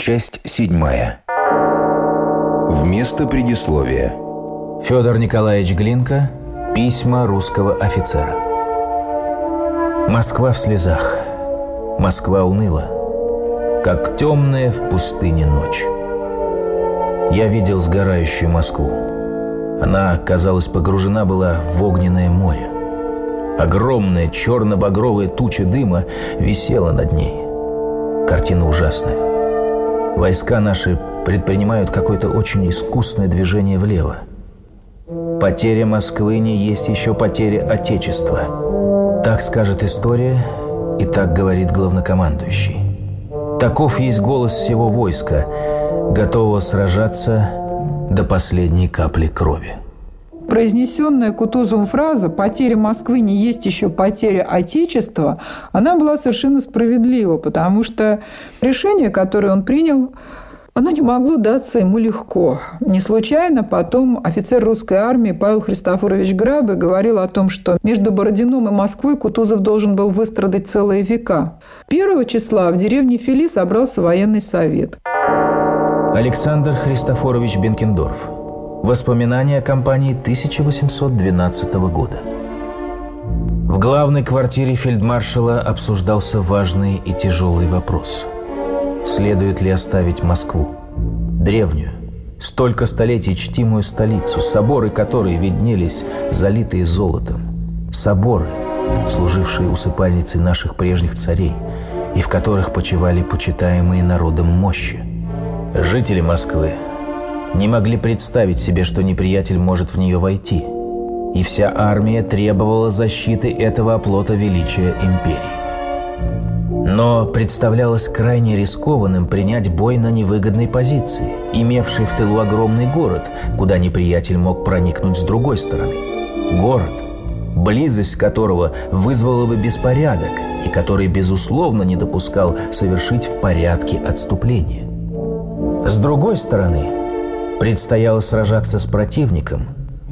Часть седьмая. Вместо предисловия. Федор Николаевич Глинка. Письма русского офицера. Москва в слезах. Москва уныла, как темная в пустыне ночь. Я видел сгорающую Москву. Она, казалось, погружена была в огненное море. Огромная черно-багровая туча дыма висела над ней. Картина ужасная. Войска наши предпринимают какое-то очень искусное движение влево. Потеря Москвы не есть еще потеря Отечества. Так скажет история, и так говорит главнокомандующий. Таков есть голос всего войска, готового сражаться до последней капли крови произнесенная Кутузовым фраза «потеря Москвы не есть еще потеря Отечества», она была совершенно справедлива, потому что решение, которое он принял, оно не могло даться ему легко. Не случайно потом офицер русской армии Павел Христофорович Грабы говорил о том, что между Бородином и Москвой Кутузов должен был выстрадать целые века. 1 числа в деревне Фили собрался военный совет. Александр Христофорович Бенкендорф – Воспоминания компании 1812 года. В главной квартире фельдмаршала обсуждался важный и тяжелый вопрос. Следует ли оставить Москву? Древнюю, столько столетий чтимую столицу, соборы которой виднелись, залитые золотом. Соборы, служившие усыпальницей наших прежних царей, и в которых почивали почитаемые народом мощи. Жители Москвы – не могли представить себе, что неприятель может в нее войти. И вся армия требовала защиты этого оплота величия империи. Но представлялось крайне рискованным принять бой на невыгодной позиции, имевшей в тылу огромный город, куда неприятель мог проникнуть с другой стороны. Город, близость которого вызвала бы беспорядок и который, безусловно, не допускал совершить в порядке отступление. С другой стороны, предстояло сражаться с противником,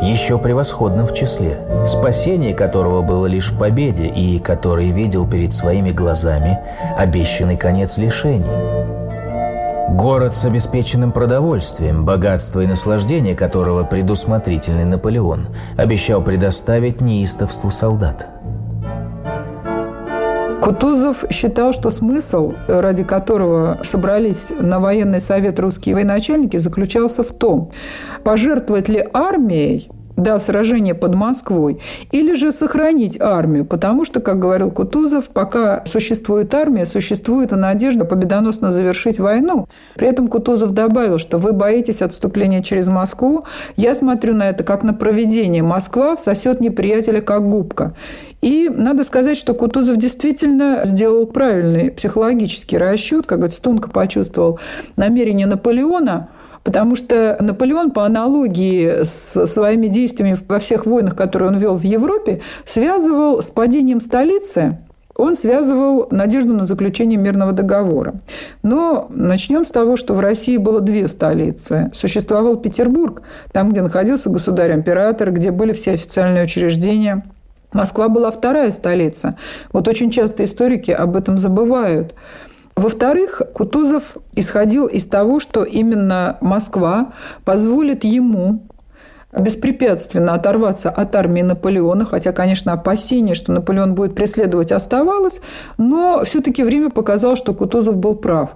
еще превосходным в числе, спасение которого было лишь в победе и который видел перед своими глазами обещанный конец лишений. Город с обеспеченным продовольствием, богатство и наслаждение которого предусмотрительный Наполеон обещал предоставить неистовству солдат. Кутузов считал, что смысл, э, ради которого собрались на военный совет русские военачальники, заключался в том, пожертвовать ли армией до сражения под Москвой, или же сохранить армию, потому что, как говорил Кутузов, пока существует армия, существует и надежда победоносно завершить войну. При этом Кутузов добавил, что вы боитесь отступления через Москву. Я смотрю на это как на проведение. Москва всосет неприятеля как губка. И надо сказать, что Кутузов действительно сделал правильный психологический расчет, как говорится, тонко почувствовал намерение Наполеона – Потому что Наполеон, по аналогии с своими действиями во всех войнах, которые он вел в Европе, связывал с падением столицы он связывал надежду на заключение мирного договора. Но начнем с того, что в России было две столицы. Существовал Петербург, там, где находился государь-император, где были все официальные учреждения. Москва была вторая столица. Вот очень часто историки об этом забывают. Во-вторых, Кутузов исходил из того, что именно Москва позволит ему а беспрепятственно оторваться от армии Наполеона, хотя, конечно, опасение, что Наполеон будет преследовать, оставалось, но все-таки время показало, что Кутузов был прав.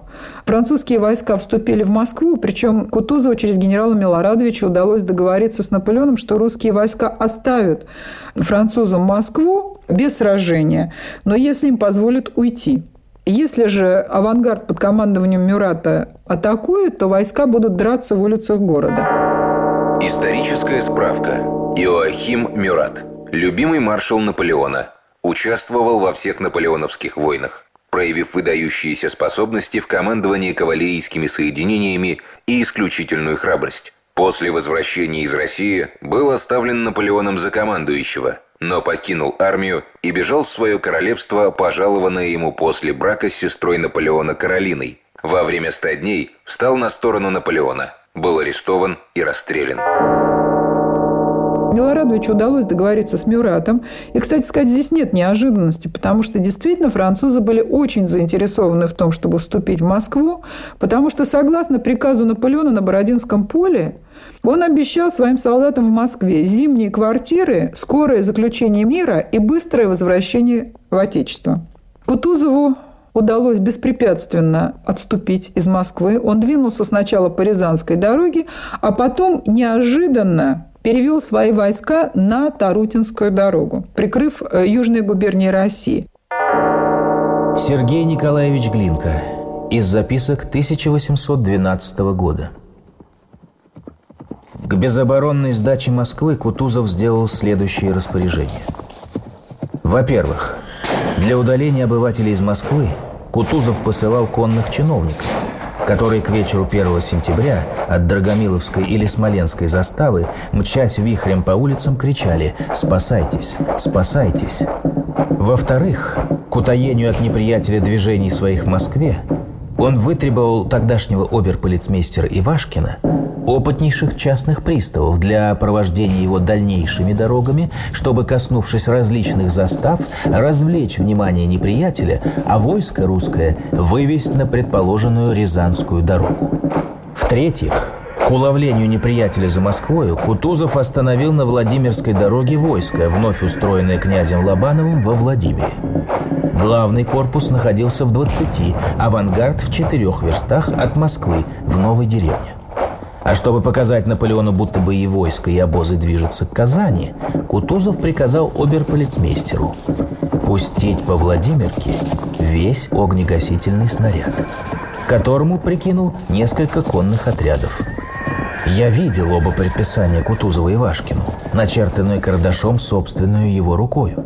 Французские войска вступили в Москву, причем Кутузову через генерала Милорадовича удалось договориться с Наполеоном, что русские войска оставят французам Москву без сражения, но если им позволят уйти. Если же авангард под командованием Мюрата атакует, то войска будут драться в улицах города. Историческая справка. Иоахим Мюрат. Любимый маршал Наполеона. Участвовал во всех наполеоновских войнах, проявив выдающиеся способности в командовании кавалерийскими соединениями и исключительную храбрость. После возвращения из России был оставлен Наполеоном за командующего, но покинул армию и бежал в свое королевство, пожалованное ему после брака с сестрой Наполеона Каролиной. Во время ста дней встал на сторону Наполеона – был арестован и расстрелян. Милорадовичу удалось договориться с Мюратом. И, кстати сказать, здесь нет неожиданности, потому что действительно французы были очень заинтересованы в том, чтобы вступить в Москву, потому что, согласно приказу Наполеона на Бородинском поле, он обещал своим солдатам в Москве зимние квартиры, скорое заключение мира и быстрое возвращение в Отечество. Кутузову удалось беспрепятственно отступить из Москвы. Он двинулся сначала по Рязанской дороге, а потом неожиданно перевел свои войска на Тарутинскую дорогу, прикрыв э, южные губернии России. Сергей Николаевич Глинка. Из записок 1812 года. К безоборонной сдаче Москвы Кутузов сделал следующие распоряжения. Во-первых, для удаления обывателей из Москвы Кутузов посылал конных чиновников, которые к вечеру 1 сентября от Драгомиловской или Смоленской заставы, мчась вихрем по улицам, кричали «Спасайтесь! Спасайтесь!». Во-вторых, к утаению от неприятеля движений своих в Москве – он вытребовал тогдашнего оберполицмейстера Ивашкина опытнейших частных приставов для провождения его дальнейшими дорогами, чтобы, коснувшись различных застав, развлечь внимание неприятеля, а войско русское вывести на предположенную Рязанскую дорогу. В-третьих, к уловлению неприятеля за Москвою Кутузов остановил на Владимирской дороге войско, вновь устроенное князем Лобановым во Владимире. Главный корпус находился в 20, авангард в четырех верстах от Москвы, в новой деревне. А чтобы показать Наполеону, будто бы и войско, и обозы движутся к Казани, Кутузов приказал оберполицмейстеру пустить по Владимирке весь огнегасительный снаряд, которому прикинул несколько конных отрядов. Я видел оба предписания Кутузова и Вашкину, начертанную карандашом собственную его рукою.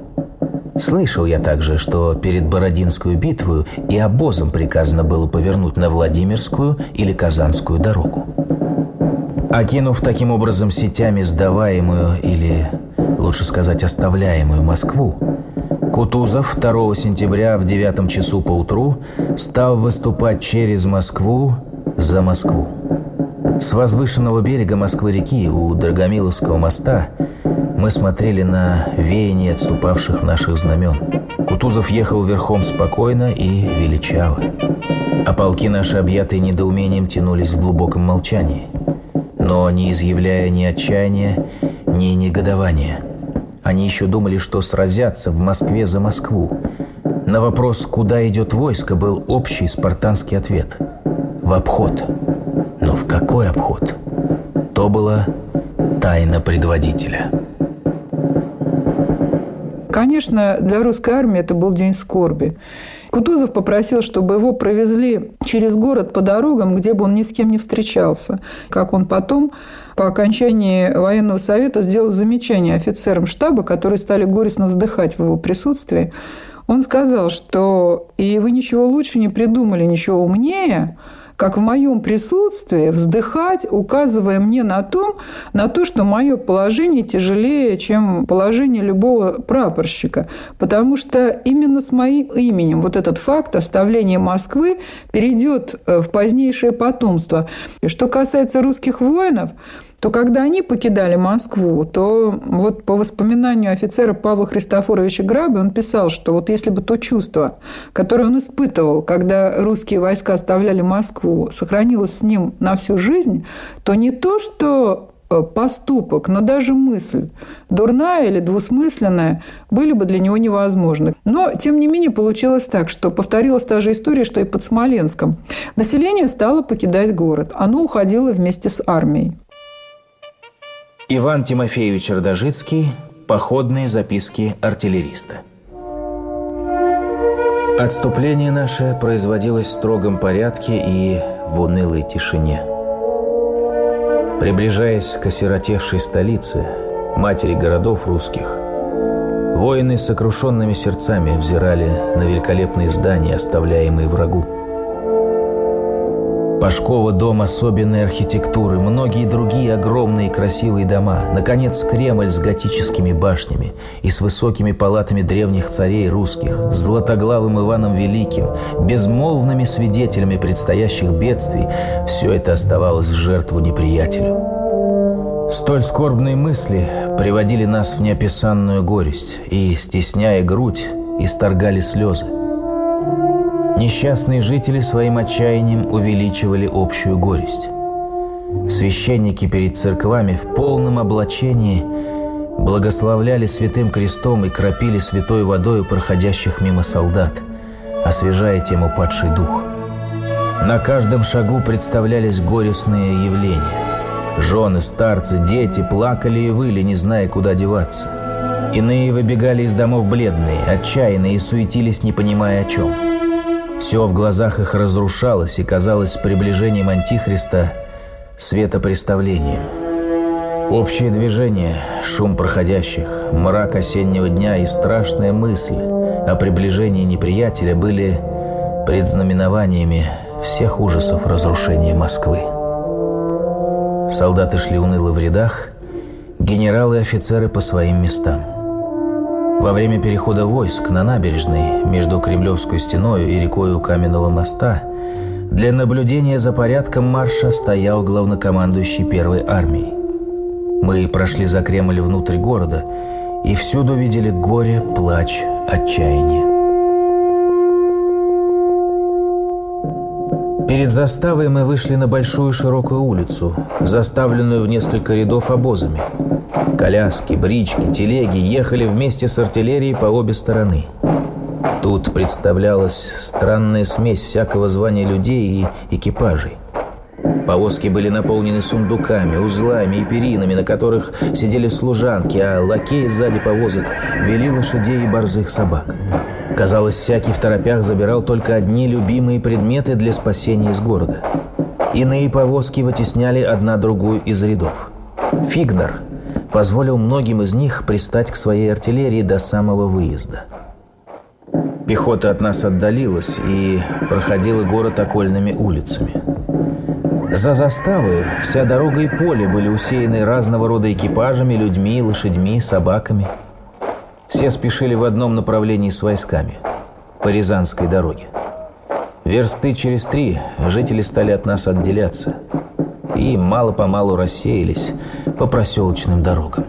Слышал я также, что перед Бородинскую битву и обозом приказано было повернуть на Владимирскую или Казанскую дорогу. Окинув таким образом сетями сдаваемую или, лучше сказать, оставляемую Москву, Кутузов 2 сентября в 9 часу поутру стал выступать через Москву за Москву. С возвышенного берега Москвы-реки у Драгомиловского моста – мы смотрели на веяние отступавших наших знамен. Кутузов ехал верхом спокойно и величаво. А полки наши, объятые недоумением, тянулись в глубоком молчании, но не изъявляя ни отчаяния, ни негодования. Они еще думали, что сразятся в Москве за Москву. На вопрос, куда идет войско, был общий спартанский ответ – в обход. Но в какой обход? То было тайна предводителя. Конечно, для русской армии это был день скорби. Кутузов попросил, чтобы его провезли через город по дорогам, где бы он ни с кем не встречался. Как он потом по окончании военного совета сделал замечание офицерам штаба, которые стали горестно вздыхать в его присутствии. Он сказал, что «и вы ничего лучше не придумали, ничего умнее, как в моем присутствии вздыхать, указывая мне на, том, на то, что мое положение тяжелее, чем положение любого прапорщика. Потому что именно с моим именем вот этот факт оставления Москвы перейдет э, в позднейшее потомство. И что касается русских воинов – то когда они покидали Москву, то вот по воспоминанию офицера Павла Христофоровича Граби он писал, что вот если бы то чувство, которое он испытывал, когда русские войска оставляли Москву, сохранилось с ним на всю жизнь, то не то, что э, поступок, но даже мысль, дурная или двусмысленная, были бы для него невозможны. Но, тем не менее, получилось так, что повторилась та же история, что и под Смоленском. Население стало покидать город. Оно уходило вместе с армией. Иван Тимофеевич Родожицкий Походные записки артиллериста. Отступление наше производилось в строгом порядке и в унылой тишине. Приближаясь к осиротевшей столице, матери городов русских, воины с сокрушенными сердцами взирали на великолепные здания, оставляемые врагу. Пашкова дом особенной архитектуры, многие другие огромные красивые дома, наконец Кремль с готическими башнями и с высокими палатами древних царей русских, с златоглавым Иваном Великим, безмолвными свидетелями предстоящих бедствий, все это оставалось в жертву неприятелю. Столь скорбные мысли приводили нас в неописанную горесть и, стесняя грудь, исторгали слезы – Несчастные жители своим отчаянием увеличивали общую горесть. Священники перед церквами в полном облачении благословляли святым крестом и кропили святой водою проходящих мимо солдат, освежая тем упадший дух. На каждом шагу представлялись горестные явления. Жены, старцы, дети плакали и выли, не зная, куда деваться. Иные выбегали из домов бледные, отчаянные и суетились, не понимая о чем – все в глазах их разрушалось и казалось приближением Антихриста светопреставлением. Общее движение, шум проходящих, мрак осеннего дня и страшная мысль о приближении неприятеля были предзнаменованиями всех ужасов разрушения Москвы. Солдаты шли уныло в рядах, генералы и офицеры по своим местам. Во время перехода войск на набережной между Кремлевской стеной и рекою Каменного моста для наблюдения за порядком марша стоял главнокомандующий первой армии. Мы прошли за Кремль внутрь города и всюду видели горе, плач, отчаяние. Перед заставой мы вышли на большую широкую улицу, заставленную в несколько рядов обозами. Коляски, брички, телеги ехали вместе с артиллерией по обе стороны. Тут представлялась странная смесь всякого звания людей и экипажей. Повозки были наполнены сундуками, узлами и перинами, на которых сидели служанки, а лакеи сзади повозок вели лошадей и борзых собак. Казалось, всякий в торопях забирал только одни любимые предметы для спасения из города. Иные повозки вытесняли одна другую из рядов. Фигнер позволил многим из них пристать к своей артиллерии до самого выезда. Пехота от нас отдалилась и проходила город окольными улицами. За заставы вся дорога и поле были усеяны разного рода экипажами, людьми, лошадьми, собаками – все спешили в одном направлении с войсками – по Рязанской дороге. Версты через три жители стали от нас отделяться и мало-помалу рассеялись по проселочным дорогам.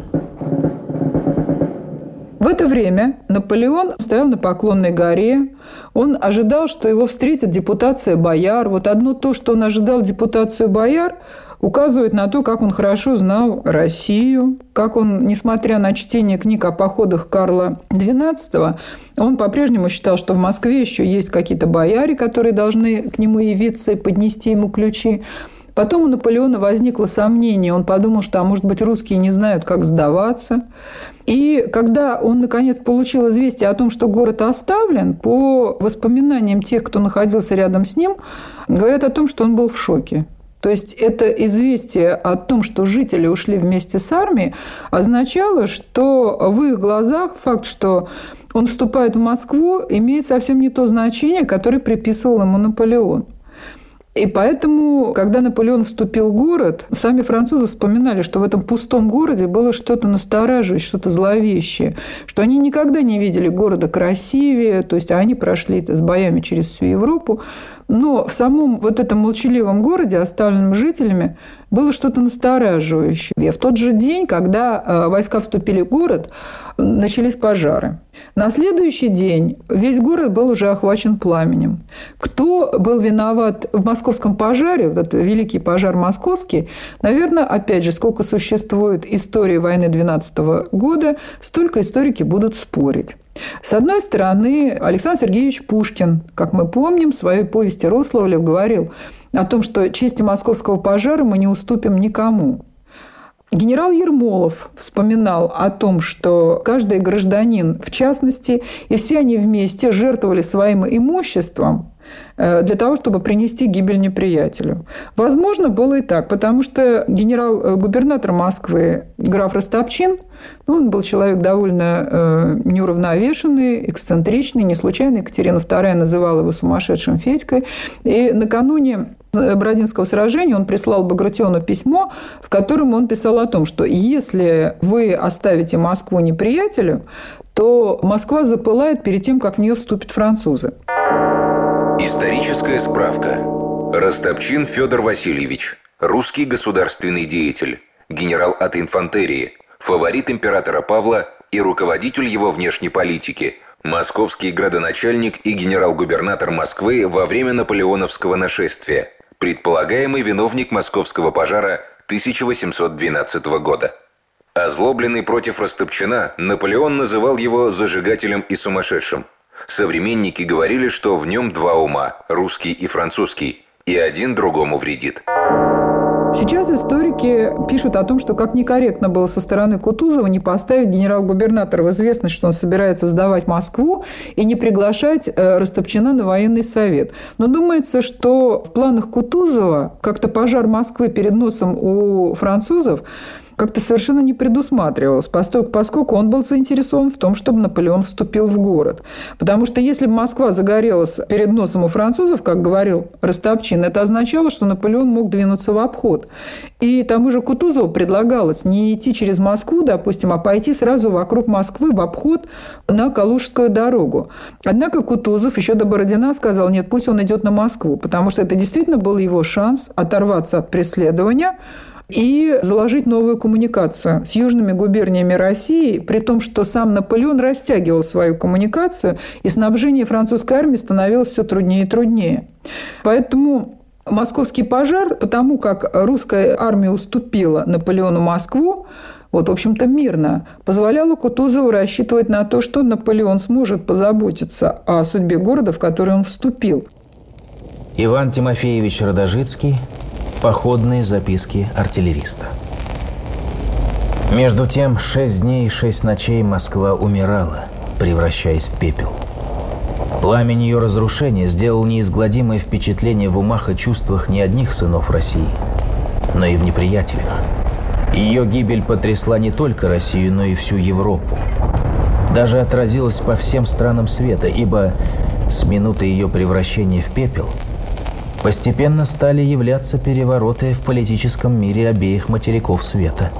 В это время Наполеон стоял на Поклонной горе. Он ожидал, что его встретит депутация бояр. Вот одно то, что он ожидал депутацию бояр, указывает на то, как он хорошо знал Россию, как он, несмотря на чтение книг о походах Карла XII, он по-прежнему считал, что в Москве еще есть какие-то бояре, которые должны к нему явиться и поднести ему ключи. Потом у Наполеона возникло сомнение. Он подумал, что, а может быть, русские не знают, как сдаваться. И когда он, наконец, получил известие о том, что город оставлен, по воспоминаниям тех, кто находился рядом с ним, говорят о том, что он был в шоке. То есть это известие о том, что жители ушли вместе с армией, означало, что в их глазах факт, что он вступает в Москву, имеет совсем не то значение, которое приписывал ему Наполеон. И поэтому, когда Наполеон вступил в город, сами французы вспоминали, что в этом пустом городе было что-то настораживающее, что-то зловещее, что они никогда не видели города красивее, то есть они прошли это с боями через всю Европу. Но в самом вот этом молчаливом городе, оставленном жителями, было что-то настораживающее. В тот же день, когда э, войска вступили в город, начались пожары. На следующий день весь город был уже охвачен пламенем. Кто был виноват в московском пожаре, вот этот великий пожар московский, наверное, опять же, сколько существует истории войны 12 года, столько историки будут спорить. С одной стороны, Александр Сергеевич Пушкин, как мы помним, в своей повести «Рославлев» говорил – о том, что чести московского пожара мы не уступим никому. Генерал Ермолов вспоминал о том, что каждый гражданин в частности, и все они вместе жертвовали своим имуществом э, для того, чтобы принести гибель неприятелю. Возможно, было и так, потому что генерал-губернатор э, Москвы граф Ростопчин, ну, он был человек довольно э, неуравновешенный, эксцентричный, не случайно Екатерина II называла его сумасшедшим Федькой. И накануне Э, Бородинского сражения он прислал Багратиону письмо, в котором он писал о том, что если вы оставите Москву неприятелю, то Москва запылает перед тем, как в нее вступят французы. Историческая справка. Ростопчин Федор Васильевич, русский государственный деятель, генерал от инфантерии, фаворит императора Павла и руководитель его внешней политики, московский градоначальник и генерал-губернатор Москвы во время наполеоновского нашествия – предполагаемый виновник московского пожара 1812 года. Озлобленный против Растопчина, Наполеон называл его зажигателем и сумасшедшим. Современники говорили, что в нем два ума – русский и французский, и один другому вредит. Сейчас история все-таки пишут о том, что как некорректно было со стороны Кутузова не поставить генерал-губернатора в известность, что он собирается сдавать Москву, и не приглашать э, Ростопчина на военный совет. Но думается, что в планах Кутузова как-то пожар Москвы перед носом у французов как-то совершенно не предусматривалось, поскольку он был заинтересован в том, чтобы Наполеон вступил в город. Потому что если бы Москва загорелась перед носом у французов, как говорил Ростопчин, это означало, что Наполеон мог двинуться в обход. И тому же Кутузову предлагалось не идти через Москву, допустим, а пойти сразу вокруг Москвы в обход на Калужскую дорогу. Однако Кутузов еще до Бородина сказал, нет, пусть он идет на Москву, потому что это действительно был его шанс оторваться от преследования, и заложить новую коммуникацию с южными губерниями России, при том, что сам Наполеон растягивал свою коммуникацию, и снабжение французской армии становилось все труднее и труднее. Поэтому московский пожар, потому как русская армия уступила Наполеону Москву, вот, в общем-то, мирно, позволяло Кутузову рассчитывать на то, что Наполеон сможет позаботиться о судьбе города, в который он вступил. Иван Тимофеевич Родожицкий – Походные записки артиллериста. Между тем, шесть дней и шесть ночей Москва умирала, превращаясь в пепел. Пламень ее разрушения сделал неизгладимое впечатление в умах и чувствах не одних сынов России, но и в неприятелях. Ее гибель потрясла не только Россию, но и всю Европу. Даже отразилась по всем странам света, ибо с минуты ее превращения в пепел – постепенно стали являться перевороты в политическом мире обеих материков света.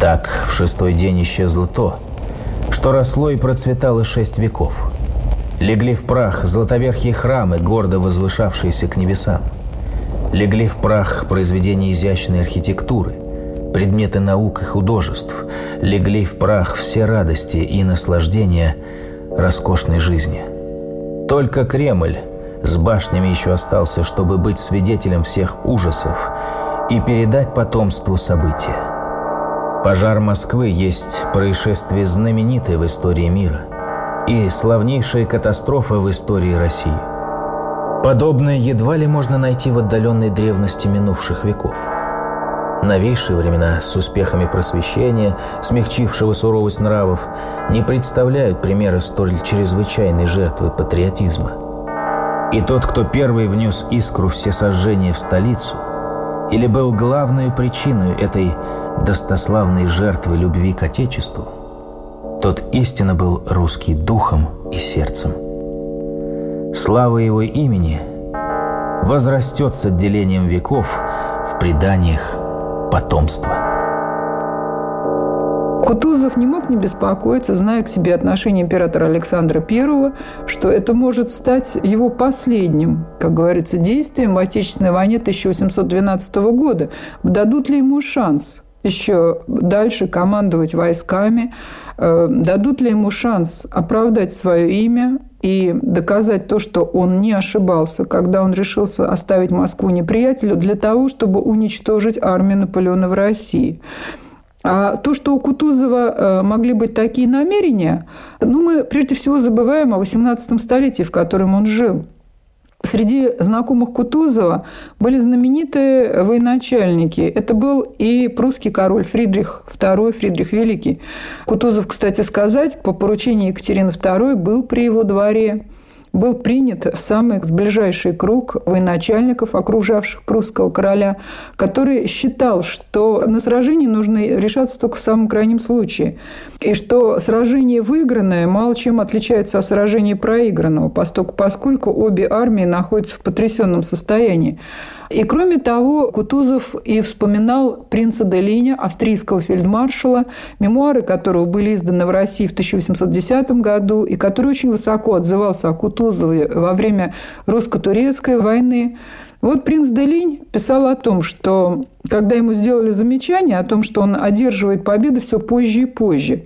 Так, в шестой день исчезло то, что росло и процветало шесть веков. Легли в прах золотоверхие храмы, гордо возвышавшиеся к небесам. Легли в прах произведения изящной архитектуры, предметы наук и художеств. Легли в прах все радости и наслаждения роскошной жизни. Только Кремль с башнями еще остался, чтобы быть свидетелем всех ужасов и передать потомству события. Пожар Москвы есть происшествие знаменитое в истории мира и славнейшая катастрофа в истории России. Подобное едва ли можно найти в отдаленной древности минувших веков – новейшие времена с успехами просвещения, смягчившего суровость нравов, не представляют примера столь чрезвычайной жертвы патриотизма. И тот, кто первый внес искру всесожжения в столицу, или был главной причиной этой достославной жертвы любви к Отечеству, тот истинно был русский духом и сердцем. Слава его имени возрастет с отделением веков в преданиях потомства. Кутузов не мог не беспокоиться, зная к себе отношение императора Александра I, что это может стать его последним, как говорится, действием в Отечественной войне 1812 года. Дадут ли ему шанс еще дальше командовать войсками, э, дадут ли ему шанс оправдать свое имя и доказать то, что он не ошибался, когда он решился оставить Москву неприятелю для того, чтобы уничтожить армию Наполеона в России. А то, что у Кутузова э, могли быть такие намерения, ну, мы прежде всего забываем о 18 столетии, в котором он жил. Среди знакомых Кутузова были знаменитые военачальники. Это был и прусский король Фридрих II, Фридрих Великий. Кутузов, кстати сказать, по поручению Екатерины II был при его дворе был принят в самый ближайший круг военачальников, окружавших прусского короля, который считал, что на сражении нужно решаться только в самом крайнем случае, и что сражение выигранное мало чем отличается от сражения проигранного, поскольку обе армии находятся в потрясенном состоянии. И кроме того, Кутузов и вспоминал принца Делиня, австрийского фельдмаршала, мемуары которого были изданы в России в 1810 году и который очень высоко отзывался о Кутузове во время русско-турецкой войны. Вот принц Делинь писал о том, что когда ему сделали замечание о том, что он одерживает победы все позже и позже,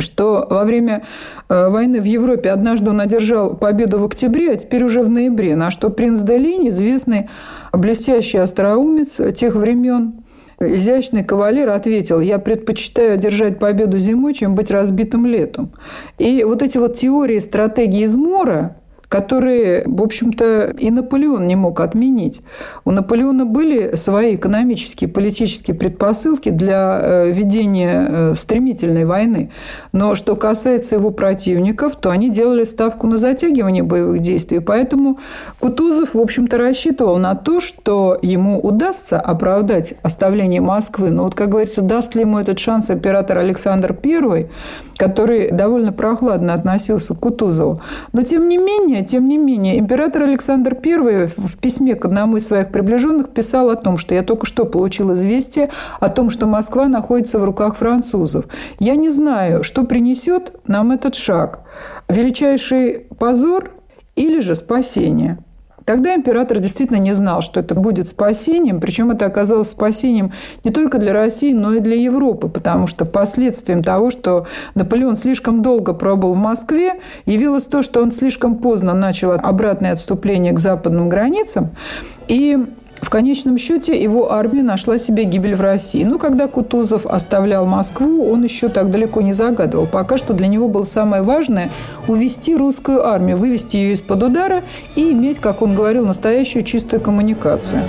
что во время э, войны в Европе однажды он одержал победу в октябре, а теперь уже в ноябре, на что принц Долини, известный блестящий остроумец тех времен, изящный кавалер ответил: я предпочитаю одержать победу зимой, чем быть разбитым летом. И вот эти вот теории стратегии измора, которые, в общем-то, и Наполеон не мог отменить. У Наполеона были свои экономические, политические предпосылки для э, ведения э, стремительной войны. Но что касается его противников, то они делали ставку на затягивание боевых действий. Поэтому Кутузов, в общем-то, рассчитывал на то, что ему удастся оправдать оставление Москвы. Но вот, как говорится, даст ли ему этот шанс император Александр I, который довольно прохладно относился к Кутузову. Но, тем не менее, Примечание. Тем не менее, император Александр I в письме к одному из своих приближенных писал о том, что я только что получил известие о том, что Москва находится в руках французов. Я не знаю, что принесет нам этот шаг. Величайший позор или же спасение. Тогда император действительно не знал, что это будет спасением, причем это оказалось спасением не только для России, но и для Европы, потому что последствием того, что Наполеон слишком долго пробыл в Москве, явилось то, что он слишком поздно начал обратное отступление к западным границам, и в конечном счете его армия нашла себе гибель в России. Но когда Кутузов оставлял Москву, он еще так далеко не загадывал. Пока что для него было самое важное – увести русскую армию, вывести ее из-под удара и иметь, как он говорил, настоящую чистую коммуникацию.